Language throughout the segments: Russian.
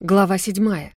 Глава седьмая.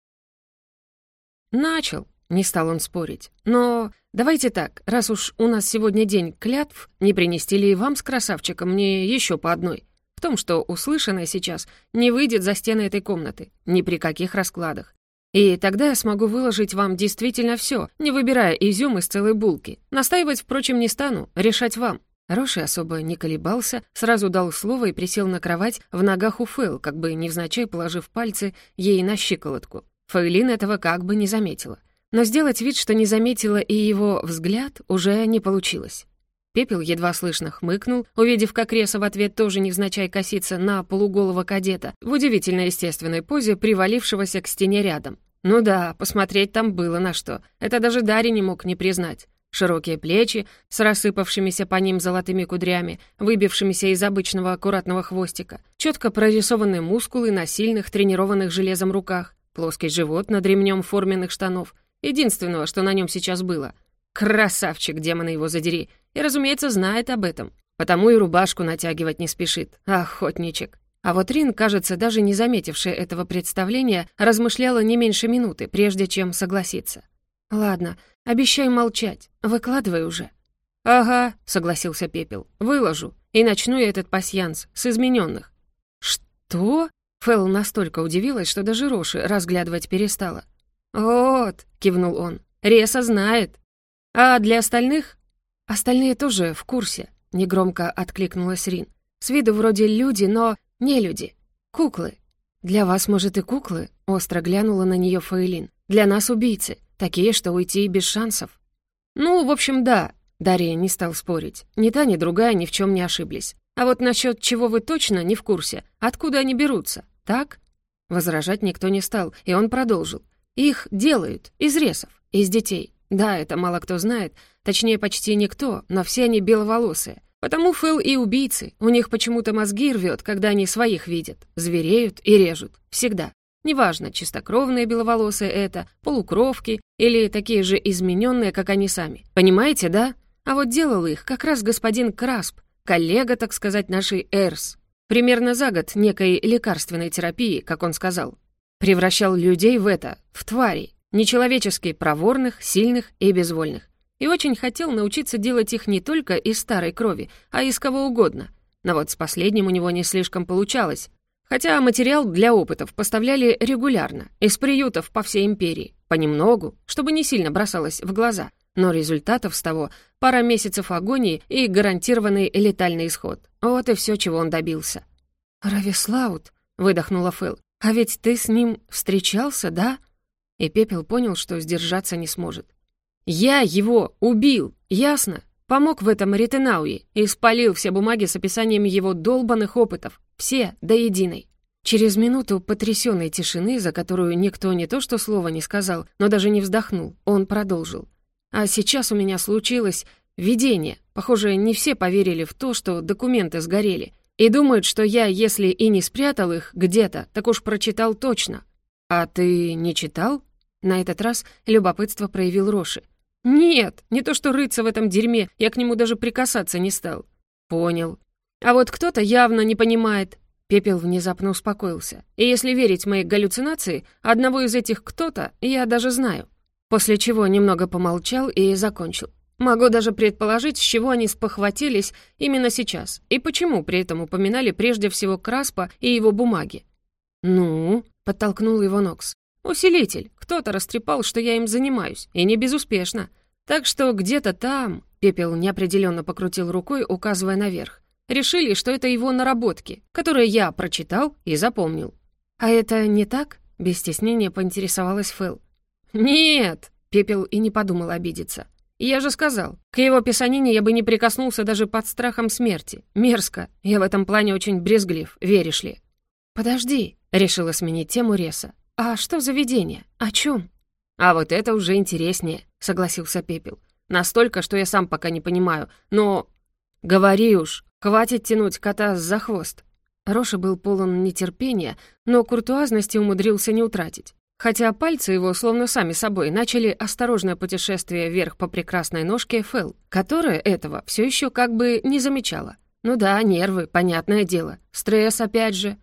«Начал», — не стал он спорить. «Но давайте так, раз уж у нас сегодня день клятв, не принести ли вам с красавчиком мне еще по одной? В том, что услышанное сейчас не выйдет за стены этой комнаты, ни при каких раскладах. И тогда я смогу выложить вам действительно все, не выбирая изюм из целой булки. Настаивать, впрочем, не стану, решать вам. Роши особо не колебался, сразу дал слово и присел на кровать в ногах у Фэл, как бы невзначай положив пальцы ей на щиколотку. Фейлин этого как бы не заметила. Но сделать вид, что не заметила и его взгляд, уже не получилось. Пепел едва слышно хмыкнул, увидев, как Реса в ответ тоже невзначай косится на полуголого кадета в удивительно естественной позе, привалившегося к стене рядом. Ну да, посмотреть там было на что. Это даже Дарри не мог не признать. Широкие плечи с рассыпавшимися по ним золотыми кудрями, выбившимися из обычного аккуратного хвостика, четко прорисованные мускулы на сильных, тренированных железом руках, плоский живот над ремнем форменных штанов, единственного, что на нем сейчас было. Красавчик, демона его задери, и, разумеется, знает об этом, потому и рубашку натягивать не спешит, охотничек. А вот Рин, кажется, даже не заметившая этого представления, размышляла не меньше минуты, прежде чем согласиться. «Ладно, обещаю молчать. Выкладывай уже». «Ага», — согласился Пепел, — «выложу. И начну я этот пасьянс с измененных». «Что?» Фэл настолько удивилась, что даже Роши разглядывать перестала. «Вот», — кивнул он, — «Реса знает». «А для остальных?» «Остальные тоже в курсе», — негромко откликнулась Рин. «С виду вроде люди, но не люди. Куклы». «Для вас, может, и куклы?» — остро глянула на нее Фаэлин. «Для нас убийцы. Такие, что уйти без шансов. Ну, в общем, да. Дарья не стал спорить. Ни та, ни другая ни в чем не ошиблись. А вот насчет чего вы точно не в курсе, откуда они берутся, так? Возражать никто не стал, и он продолжил. Их делают из ресов, из детей. Да, это мало кто знает, точнее, почти никто, но все они беловолосые. Потому Фэл и убийцы, у них почему-то мозги рвет, когда они своих видят, звереют и режут, всегда. Неважно, чистокровные беловолосые это, полукровки или такие же измененные, как они сами. Понимаете, да? А вот делал их как раз господин Красп, коллега, так сказать, нашей Эрс. Примерно за год некой лекарственной терапии, как он сказал. Превращал людей в это, в тварей. Нечеловечески проворных, сильных и безвольных. И очень хотел научиться делать их не только из старой крови, а из кого угодно. Но вот с последним у него не слишком получалось. Хотя материал для опытов поставляли регулярно, из приютов по всей империи, понемногу, чтобы не сильно бросалось в глаза. Но результатов с того — пара месяцев агонии и гарантированный летальный исход. Вот и все, чего он добился. «Равислаут», — выдохнула Фэл, — «а ведь ты с ним встречался, да?» И Пепел понял, что сдержаться не сможет. «Я его убил, ясно? Помог в этом Ретенауи и спалил все бумаги с описанием его долбанных опытов. Все, до единой. Через минуту потрясенной тишины, за которую никто не то что слова не сказал, но даже не вздохнул, он продолжил. «А сейчас у меня случилось видение. Похоже, не все поверили в то, что документы сгорели. И думают, что я, если и не спрятал их где-то, так уж прочитал точно. А ты не читал?» На этот раз любопытство проявил Роши. «Нет, не то что рыться в этом дерьме, я к нему даже прикасаться не стал». «Понял. А вот кто-то явно не понимает». Пепел внезапно успокоился. «И если верить моей галлюцинации, одного из этих кто-то я даже знаю». После чего немного помолчал и закончил. Могу даже предположить, с чего они спохватились именно сейчас, и почему при этом упоминали прежде всего Краспа и его бумаги. «Ну?» — подтолкнул его Нокс. «Усилитель. Кто-то растрепал, что я им занимаюсь, и не безуспешно. Так что где-то там...» — Пепел неопределенно покрутил рукой, указывая наверх. «Решили, что это его наработки, которые я прочитал и запомнил». «А это не так?» — без стеснения поинтересовалась Фэл. «Нет!» — Пепел и не подумал обидеться. «Я же сказал, к его писанине я бы не прикоснулся даже под страхом смерти. Мерзко. Я в этом плане очень брезглив, веришь ли?» «Подожди», — решила сменить тему Реса. «А что за видение? О чем?» «А вот это уже интереснее», — согласился Пепел. «Настолько, что я сам пока не понимаю, но...» «Говори уж, хватит тянуть кота за хвост». Роша был полон нетерпения, но куртуазности умудрился не утратить. Хотя пальцы его, словно сами собой, начали осторожное путешествие вверх по прекрасной ножке Фэл, которая этого все еще как бы не замечала. Ну да, нервы, понятное дело. Стресс опять же.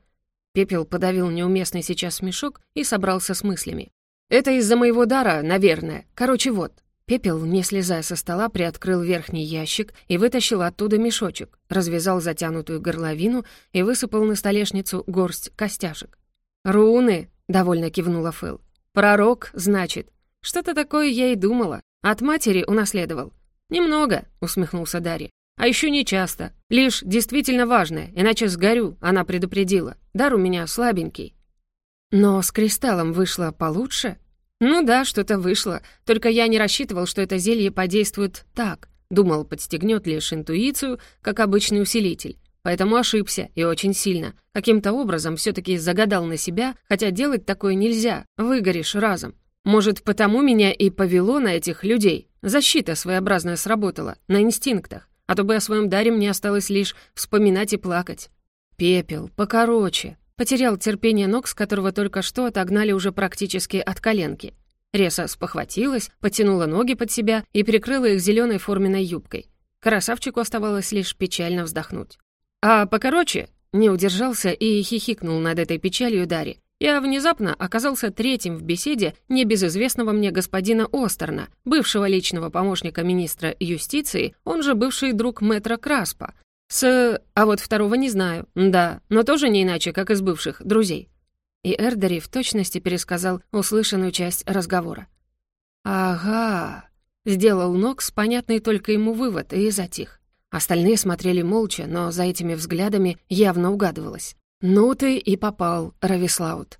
Пепел подавил неуместный сейчас смешок и собрался с мыслями. «Это из-за моего дара, наверное. Короче, вот». Пепел, не слезая со стола, приоткрыл верхний ящик и вытащил оттуда мешочек, развязал затянутую горловину и высыпал на столешницу горсть костяшек. «Руны!» — довольно кивнула Фэл. «Пророк, значит. Что-то такое я и думала. От матери унаследовал». «Немного», — усмехнулся Дарья. «А еще не часто. Лишь действительно важное, иначе сгорю», — она предупредила. «Дар у меня слабенький». «Но с кристаллом вышло получше?» «Ну да, что-то вышло. Только я не рассчитывал, что это зелье подействует так. Думал, подстегнет лишь интуицию, как обычный усилитель. Поэтому ошибся, и очень сильно. Каким-то образом все таки загадал на себя, хотя делать такое нельзя, выгоришь разом. Может, потому меня и повело на этих людей. Защита своеобразная сработала, на инстинктах. А то бы о своем даре мне осталось лишь вспоминать и плакать. Пепел, покороче. Потерял терпение ног, с которого только что отогнали уже практически от коленки. Реса спохватилась, потянула ноги под себя и прикрыла их зеленой форменной юбкой. Красавчику оставалось лишь печально вздохнуть. А покороче не удержался и хихикнул над этой печалью Дари. Я внезапно оказался третьим в беседе небезызвестного мне господина Остерна, бывшего личного помощника министра юстиции, он же бывший друг мэтра Краспа. С... а вот второго не знаю, да, но тоже не иначе, как из бывших друзей. И Эрдери в точности пересказал услышанную часть разговора. «Ага», — сделал Нокс понятный только ему вывод и затих. Остальные смотрели молча, но за этими взглядами явно угадывалось. «Ну ты и попал, Равислаут».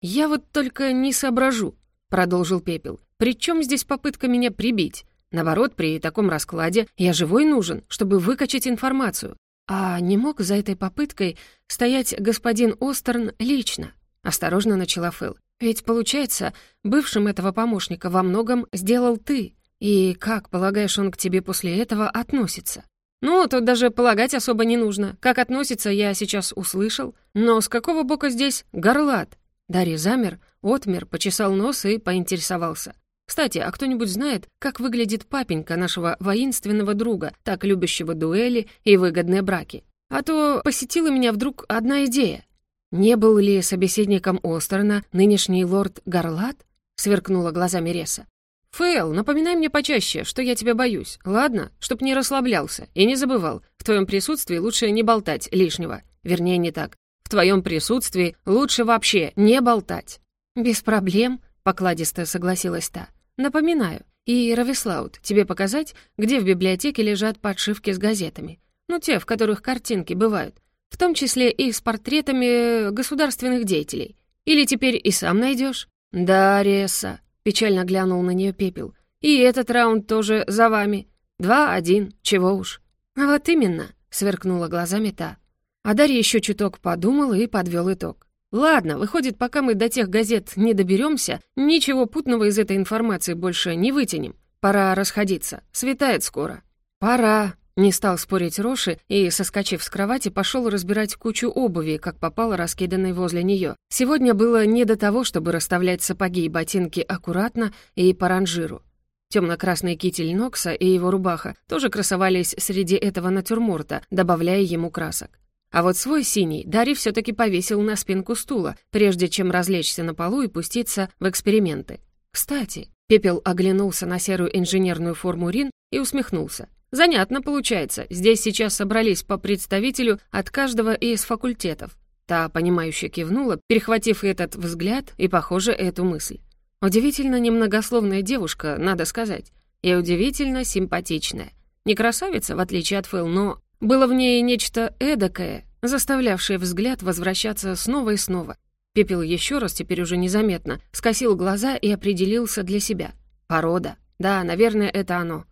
«Я вот только не соображу», — продолжил Пепел. «При чем здесь попытка меня прибить? Наоборот, при таком раскладе я живой нужен, чтобы выкачать информацию. А не мог за этой попыткой стоять господин Остерн лично?» Осторожно начала Фэл. «Ведь, получается, бывшим этого помощника во многом сделал ты. И как, полагаешь, он к тебе после этого относится?» «Ну, тут даже полагать особо не нужно. Как относится, я сейчас услышал. Но с какого бока здесь горлат?» Дарья замер, отмер, почесал нос и поинтересовался. «Кстати, а кто-нибудь знает, как выглядит папенька нашего воинственного друга, так любящего дуэли и выгодные браки? А то посетила меня вдруг одна идея. Не был ли собеседником Остерна нынешний лорд Горлат?» — сверкнула глазами Реса. «Фэл, напоминай мне почаще, что я тебя боюсь, ладно? Чтоб не расслаблялся и не забывал. В твоем присутствии лучше не болтать лишнего. Вернее, не так. В твоем присутствии лучше вообще не болтать». «Без проблем», — покладисто согласилась та. «Напоминаю. И, Равислаут, тебе показать, где в библиотеке лежат подшивки с газетами? Ну, те, в которых картинки бывают. В том числе и с портретами государственных деятелей. Или теперь и сам найдешь? «Да, Реса», Печально глянул на нее пепел. «И этот раунд тоже за вами. Два-один, чего уж». «А вот именно», — сверкнула глазами та. А Дарья еще чуток подумала и подвел итог. «Ладно, выходит, пока мы до тех газет не доберемся, ничего путного из этой информации больше не вытянем. Пора расходиться. Светает скоро». «Пора», не стал спорить Роши и, соскочив с кровати, пошел разбирать кучу обуви, как попало раскиданной возле нее. Сегодня было не до того, чтобы расставлять сапоги и ботинки аккуратно и по ранжиру. Темно-красный китель Нокса и его рубаха тоже красовались среди этого натюрморта, добавляя ему красок. А вот свой синий Дарри все таки повесил на спинку стула, прежде чем развлечься на полу и пуститься в эксперименты. Кстати, Пепел оглянулся на серую инженерную форму Рин и усмехнулся. Занятно получается. Здесь сейчас собрались по представителю от каждого из факультетов. Та, понимающе кивнула, перехватив этот взгляд и, похоже, эту мысль. Удивительно немногословная девушка, надо сказать. И удивительно симпатичная. Не красавица, в отличие от Фэл, но было в ней нечто эдакое, заставлявшее взгляд возвращаться снова и снова. Пепел еще раз, теперь уже незаметно, скосил глаза и определился для себя. Порода. Да, наверное, это оно.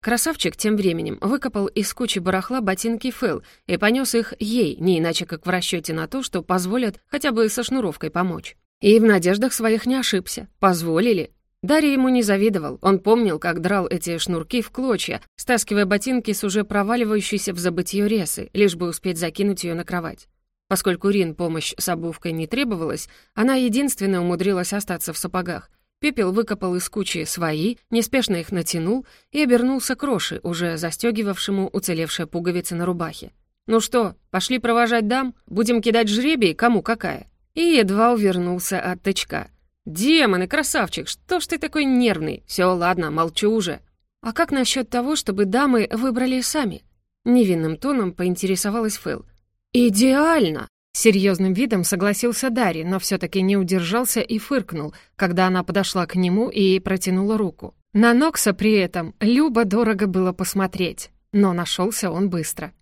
Красавчик тем временем выкопал из кучи барахла ботинки Фэл и понес их ей, не иначе как в расчете на то, что позволят хотя бы со шнуровкой помочь. И в надеждах своих не ошибся. Позволили. Дарья ему не завидовал. Он помнил, как драл эти шнурки в клочья, стаскивая ботинки с уже проваливающейся в забытье ресы, лишь бы успеть закинуть ее на кровать. Поскольку Рин помощь с обувкой не требовалась, она единственная умудрилась остаться в сапогах, Пепел выкопал из кучи свои, неспешно их натянул и обернулся к Роши, уже застегивавшему уцелевшие пуговицы на рубахе. Ну что, пошли провожать дам? Будем кидать жребий, кому какая?» И едва увернулся от тычка. «Демоны, красавчик, что ж ты такой нервный? Все, ладно, молчу уже». «А как насчет того, чтобы дамы выбрали сами?» Невинным тоном поинтересовалась Фэл. «Идеально!» Серьезным видом согласился Дарри, но все-таки не удержался и фыркнул, когда она подошла к нему и протянула руку. На Нокса при этом Люба дорого было посмотреть, но нашелся он быстро.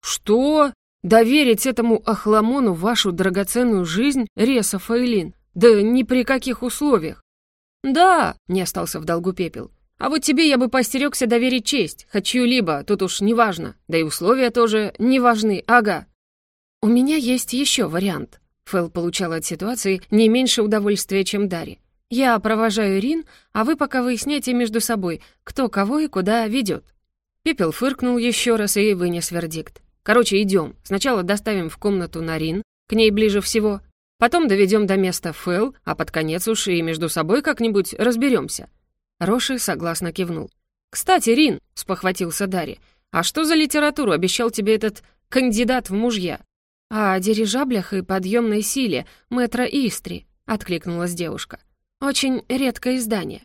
«Что? Доверить этому охламону вашу драгоценную жизнь, Реса Фаэлин? Да ни при каких условиях!» «Да!» — не остался в долгу пепел. «А вот тебе я бы постерегся доверить честь, хочу либо, тут уж неважно, да и условия тоже не важны, ага». «У меня есть еще вариант». Фэл получал от ситуации не меньше удовольствия, чем Дарри. «Я провожаю Рин, а вы пока выясняйте между собой, кто кого и куда ведет». Пепел фыркнул еще раз и вынес вердикт. «Короче, идем. Сначала доставим в комнату на Рин, к ней ближе всего. Потом доведем до места Фэл, а под конец уж и между собой как-нибудь разберемся. Роши согласно кивнул. «Кстати, Рин», — спохватился Дарри, «а что за литературу обещал тебе этот кандидат в мужья?» «О дирижаблях и подъемной силе мэтра Истри», — откликнулась девушка. «Очень редкое издание».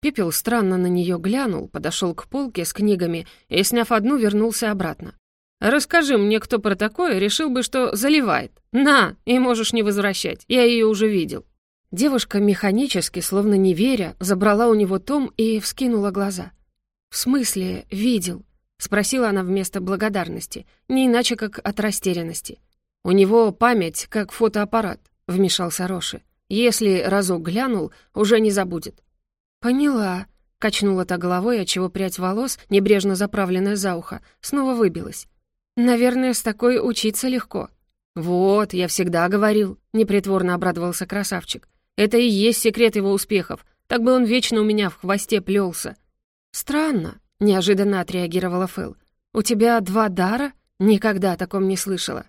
Пепел странно на нее глянул, подошел к полке с книгами и, сняв одну, вернулся обратно. «Расскажи мне, кто про такое, решил бы, что заливает. На, и можешь не возвращать, я ее уже видел». Девушка механически, словно не веря, забрала у него том и вскинула глаза. «В смысле видел?» — спросила она вместо благодарности, не иначе как от растерянности. «У него память, как фотоаппарат», — вмешался Роши. «Если разок глянул, уже не забудет». «Поняла», — качнула та головой, отчего прядь волос, небрежно заправленная за ухо, снова выбилась. «Наверное, с такой учиться легко». «Вот, я всегда говорил», — непритворно обрадовался красавчик. «Это и есть секрет его успехов. Так бы он вечно у меня в хвосте плелся». «Странно», — неожиданно отреагировала Фэл. «У тебя два дара? Никогда о таком не слышала».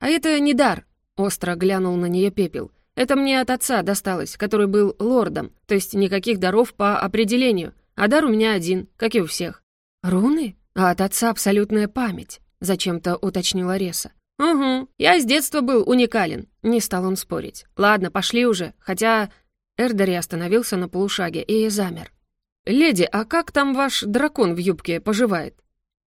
«А это не дар», — остро глянул на нее пепел. «Это мне от отца досталось, который был лордом, то есть никаких даров по определению, а дар у меня один, как и у всех». «Руны? А от отца абсолютная память», — зачем-то уточнила Реса. «Угу, я с детства был уникален», — не стал он спорить. «Ладно, пошли уже, хотя...» Эрдери остановился на полушаге и замер. «Леди, а как там ваш дракон в юбке поживает?»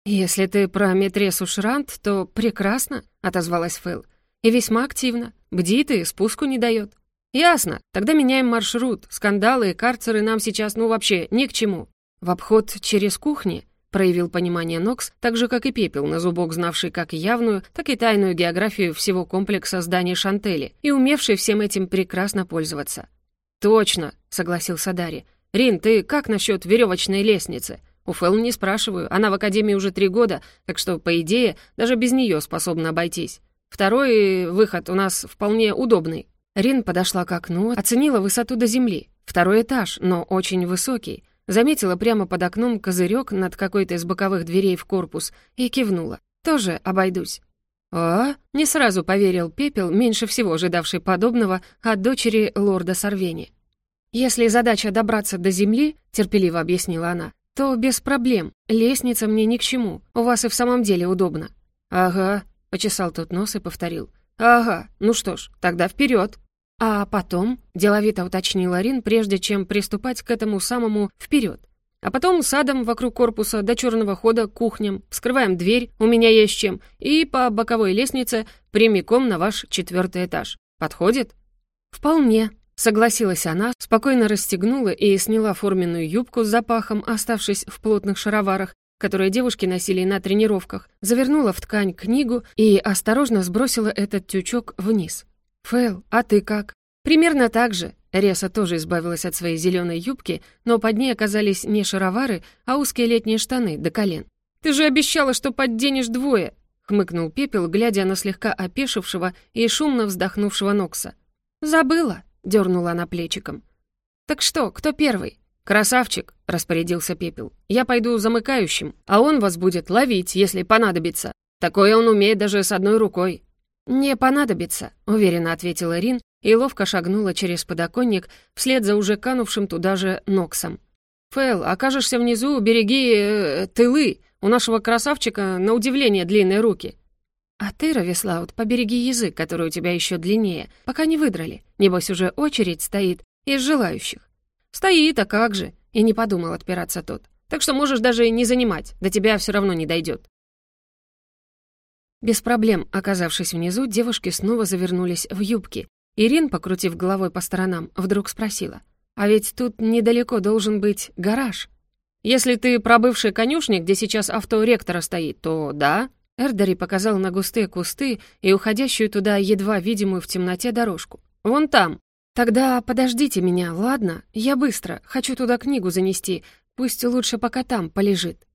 «Если ты про Метресу Шрант, то прекрасно», — отозвалась Фэл. «И весьма активно. Бдит и спуску не дает». «Ясно. Тогда меняем маршрут. Скандалы и карцеры нам сейчас, ну, вообще ни к чему». «В обход через кухни?» — проявил понимание Нокс, так же, как и Пепел, на зубок знавший как явную, так и тайную географию всего комплекса зданий Шантели и умевший всем этим прекрасно пользоваться. «Точно», — согласился Дарри. «Рин, ты как насчет веревочной лестницы?» У Фэл не спрашиваю, она в академии уже три года, так что, по идее, даже без нее способна обойтись. Второй выход у нас вполне удобный. Рин подошла к окну, оценила высоту до земли. Второй этаж, но очень высокий. Заметила прямо под окном козырек над какой-то из боковых дверей в корпус и кивнула. «Тоже обойдусь». «А?» — не сразу поверил Пепел, меньше всего ожидавший подобного от дочери лорда Сорвени. «Если задача добраться до земли», — терпеливо объяснила она, то без проблем. Лестница мне ни к чему. У вас и в самом деле удобно». «Ага», — почесал тот нос и повторил. «Ага, ну что ж, тогда вперед. А потом, деловито уточнил Рин, прежде чем приступать к этому самому вперед. А потом садом вокруг корпуса до черного хода к кухням, вскрываем дверь, у меня есть чем, и по боковой лестнице прямиком на ваш четвертый этаж. Подходит? Вполне, Согласилась она, спокойно расстегнула и сняла форменную юбку с запахом, оставшись в плотных шароварах, которые девушки носили на тренировках, завернула в ткань книгу и осторожно сбросила этот тючок вниз. «Фэл, а ты как?» «Примерно так же». Реса тоже избавилась от своей зеленой юбки, но под ней оказались не шаровары, а узкие летние штаны до колен. «Ты же обещала, что подденешь двое!» — хмыкнул Пепел, глядя на слегка опешившего и шумно вздохнувшего Нокса. «Забыла!» — дернула она плечиком. «Так что, кто первый?» «Красавчик», — распорядился Пепел. «Я пойду замыкающим, а он вас будет ловить, если понадобится. Такое он умеет даже с одной рукой». «Не понадобится», — уверенно ответила Рин и ловко шагнула через подоконник вслед за уже канувшим туда же Ноксом. «Фэл, окажешься внизу, береги э, тылы. У нашего красавчика, на удивление, длинные руки». «А ты, Равислаут, побереги язык, который у тебя еще длиннее, пока не выдрали. Небось, уже очередь стоит из желающих». «Стоит, а как же?» И не подумал отпираться тот. «Так что можешь даже не занимать, до тебя все равно не дойдет. Без проблем, оказавшись внизу, девушки снова завернулись в юбки. Ирин, покрутив головой по сторонам, вдруг спросила. «А ведь тут недалеко должен быть гараж». «Если ты про бывший конюшник, где сейчас авто ректора стоит, то да». Эрдери показал на густые кусты и уходящую туда едва видимую в темноте дорожку. «Вон там». «Тогда подождите меня, ладно? Я быстро. Хочу туда книгу занести. Пусть лучше пока там полежит».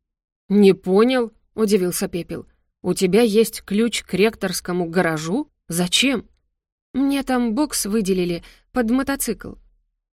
«Не понял», — удивился Пепел. «У тебя есть ключ к ректорскому гаражу? Зачем?» «Мне там бокс выделили под мотоцикл».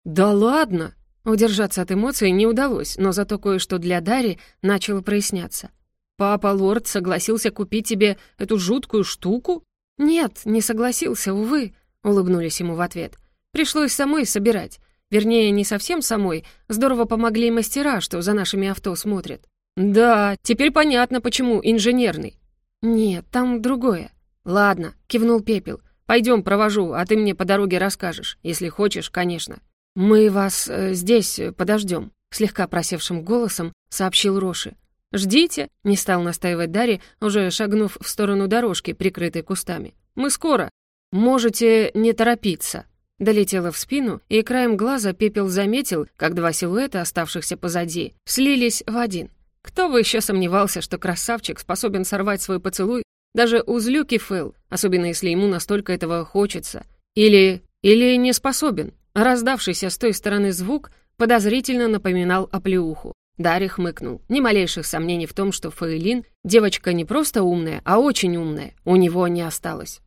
«Да ладно!» Удержаться от эмоций не удалось, но зато кое-что для Дари начало проясняться. «Папа Лорд согласился купить тебе эту жуткую штуку?» «Нет, не согласился, увы», — улыбнулись ему в ответ. «Пришлось самой собирать. Вернее, не совсем самой. Здорово помогли мастера, что за нашими авто смотрят». «Да, теперь понятно, почему инженерный. «Нет, там другое». «Ладно», — кивнул Пепел. «Пойдем, провожу, а ты мне по дороге расскажешь, если хочешь, конечно». «Мы вас э, здесь подождем», — слегка просевшим голосом сообщил Роши. «Ждите», — не стал настаивать Дарри, уже шагнув в сторону дорожки, прикрытой кустами. «Мы скоро. Можете не торопиться». Долетела в спину, и краем глаза Пепел заметил, как два силуэта, оставшихся позади, слились в один. Кто бы еще сомневался, что красавчик способен сорвать свой поцелуй даже у злюки Фэл, особенно если ему настолько этого хочется. Или... или не способен. Раздавшийся с той стороны звук подозрительно напоминал оплеуху. Дарья хмыкнул. Ни малейших сомнений в том, что Фейлин девочка не просто умная, а очень умная. У него не осталось.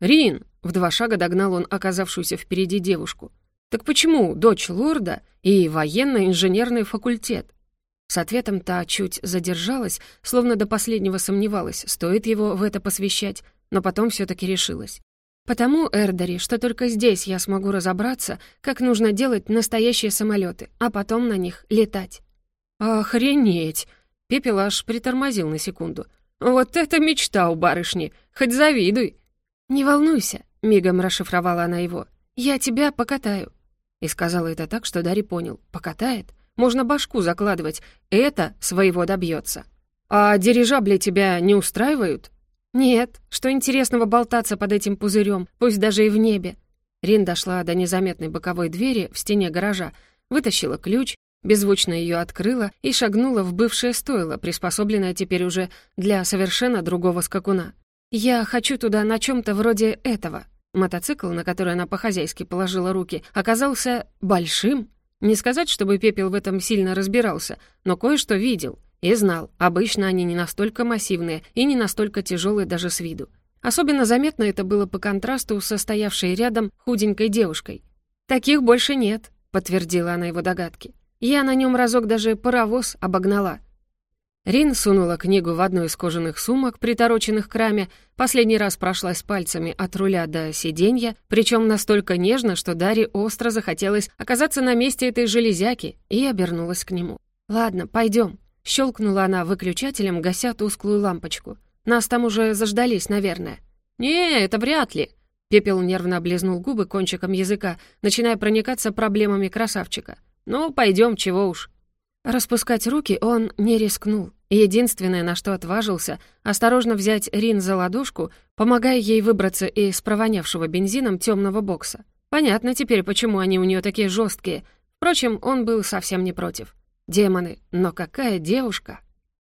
«Рин!» — в два шага догнал он оказавшуюся впереди девушку. «Так почему дочь лорда и военно-инженерный факультет? С ответом та чуть задержалась, словно до последнего сомневалась, стоит его в это посвящать, но потом все таки решилась. «Потому, Эрдари, что только здесь я смогу разобраться, как нужно делать настоящие самолеты, а потом на них летать». «Охренеть!» Пепел аж притормозил на секунду. «Вот это мечта у барышни! Хоть завидуй!» «Не волнуйся», — мигом расшифровала она его. «Я тебя покатаю». И сказала это так, что Дари понял. «Покатает? Можно башку закладывать. Это своего добьется. А дирижабли тебя не устраивают? Нет. Что интересного болтаться под этим пузырем, пусть даже и в небе. Рин дошла до незаметной боковой двери в стене гаража, вытащила ключ, беззвучно ее открыла и шагнула в бывшее стойло, приспособленное теперь уже для совершенно другого скакуна. «Я хочу туда на чем то вроде этого». Мотоцикл, на который она по-хозяйски положила руки, оказался большим, не сказать, чтобы Пепел в этом сильно разбирался, но кое-что видел и знал. Обычно они не настолько массивные и не настолько тяжелые даже с виду. Особенно заметно это было по контрасту с состоявшей рядом худенькой девушкой. «Таких больше нет», — подтвердила она его догадки. «Я на нем разок даже паровоз обогнала». Рин сунула книгу в одну из кожаных сумок, притороченных к раме, последний раз прошлась пальцами от руля до сиденья, причем настолько нежно, что Даре остро захотелось оказаться на месте этой железяки, и обернулась к нему. «Ладно, пойдем. щелкнула она выключателем, гася тусклую лампочку. «Нас там уже заждались, наверное». «Не, это вряд ли», Пепел нервно облизнул губы кончиком языка, начиная проникаться проблемами красавчика. «Ну, пойдем, чего уж». Распускать руки он не рискнул. Единственное, на что отважился, осторожно взять Рин за ладошку, помогая ей выбраться из провонявшего бензином темного бокса. Понятно теперь, почему они у нее такие жесткие. Впрочем, он был совсем не против. Демоны, но какая девушка!